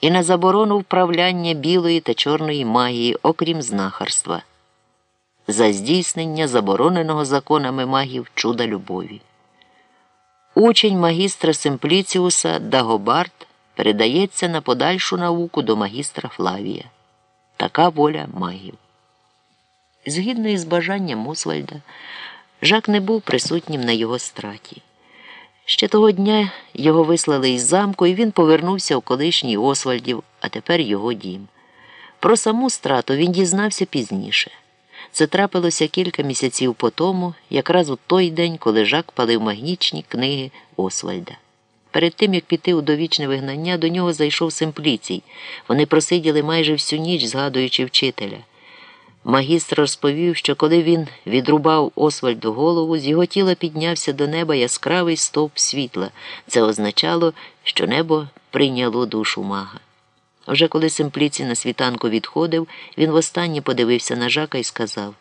і на заборону вправляння білої та чорної магії, окрім знахарства, за здійснення забороненого законами магів чуда любові. Учень магістра Симпліціуса Дагобард передається на подальшу науку до магістра Флавія. Така воля магів. Згідно із бажанням Освальда, Жак не був присутнім на його страті. Ще того дня його вислали із замку, і він повернувся в колишній Освальдів, а тепер його дім. Про саму страту він дізнався пізніше. Це трапилося кілька місяців по тому, якраз у той день, коли Жак палив магнічні книги Освальда. Перед тим, як піти у довічне вигнання, до нього зайшов Симпліцій. Вони просиділи майже всю ніч, згадуючи вчителя. Магістр розповів, що коли він відрубав Освальду голову, з його тіла піднявся до неба яскравий стовп світла. Це означало, що небо прийняло душу мага. Вже коли Симпліці на світанку відходив, він востаннє подивився на жака і сказав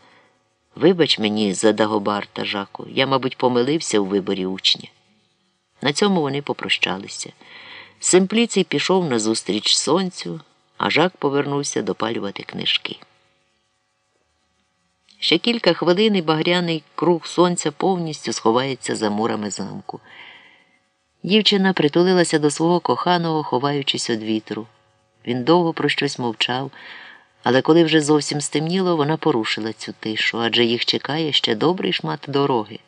Вибач мені за Дагобарта, Жаку, я, мабуть, помилився у виборі учня. На цьому вони попрощалися. Симпліцій пішов назустріч сонцю, а жак повернувся допалювати книжки. Ще кілька хвилин і багряний круг сонця повністю сховається за мурами замку. Дівчина притулилася до свого коханого, ховаючись від вітру. Він довго про щось мовчав, але коли вже зовсім стемніло, вона порушила цю тишу, адже їх чекає ще добрий шмат дороги.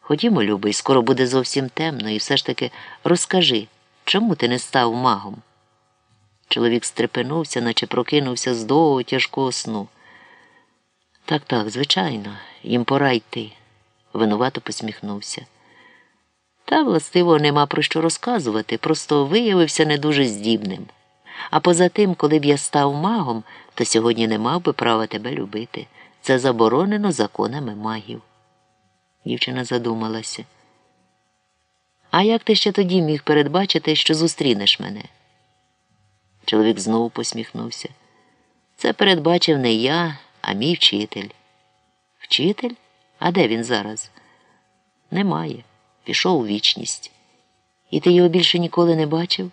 Ходімо, любий, скоро буде зовсім темно, і все ж таки розкажи, чому ти не став магом? Чоловік стрепенувся, наче прокинувся з довгого тяжкого сну. Так, так, звичайно, їм пора йти, винувато посміхнувся. Та, властиво, нема про що розказувати, просто виявився не дуже здібним. А поза тим, коли б я став магом, то сьогодні не мав би права тебе любити. Це заборонено законами магів. Дівчина задумалася. А як ти ще тоді міг передбачити, що зустрінеш мене? Чоловік знову посміхнувся. Це передбачив не я, а мій вчитель. Вчитель? А де він зараз? Немає. Пішов у вічність. І ти його більше ніколи не бачив?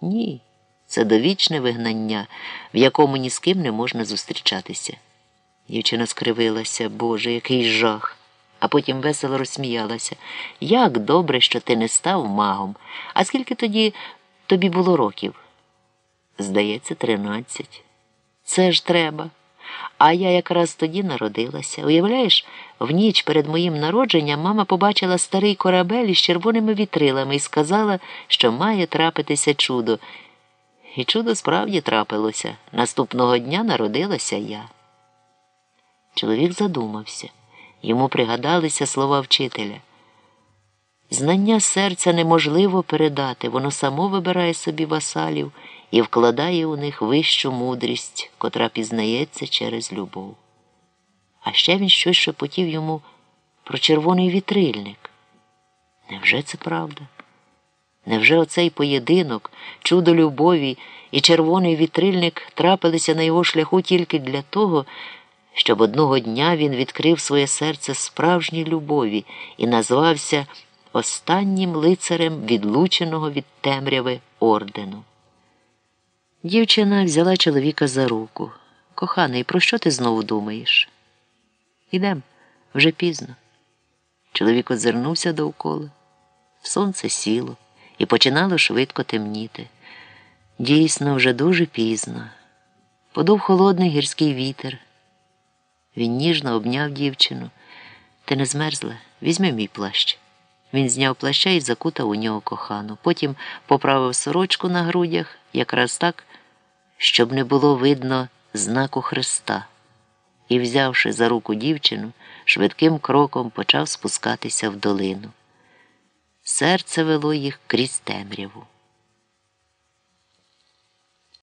Ні. Це довічне вигнання, в якому ні з ким не можна зустрічатися. Дівчина скривилася, Боже, який жах, а потім весело розсміялася. Як добре, що ти не став магом. А скільки тоді тобі було років? Здається, тринадцять. Це ж треба. А я якраз тоді народилася. Уявляєш, в ніч перед моїм народженням мама побачила старий корабель із червоними вітрилами і сказала, що має трапитися чудо. І чудо справді трапилося. Наступного дня народилася я. Чоловік задумався. Йому пригадалися слова вчителя. Знання серця неможливо передати, воно само вибирає собі васалів і вкладає у них вищу мудрість, котра пізнається через любов. А ще він щось шепотів йому про червоний вітрильник. Невже це правда? Невже оцей поєдинок, чудо любові і червоний вітрильник трапилися на його шляху тільки для того, щоб одного дня він відкрив своє серце справжній любові і назвався останнім лицарем відлученого від темряви ордену? Дівчина взяла чоловіка за руку. Коханий, про що ти знову думаєш? Ідем, вже пізно. Чоловік озирнувся довкола. Сонце сіло і починало швидко темніти. Дійсно, вже дуже пізно. Подув холодний гірський вітер. Він ніжно обняв дівчину. Ти не змерзла? Візьми мій плащ. Він зняв плаща і закутав у нього кохану. Потім поправив сорочку на грудях, якраз так, щоб не було видно знаку Христа. І, взявши за руку дівчину, швидким кроком почав спускатися в долину. Серце вело їх крізь темряву.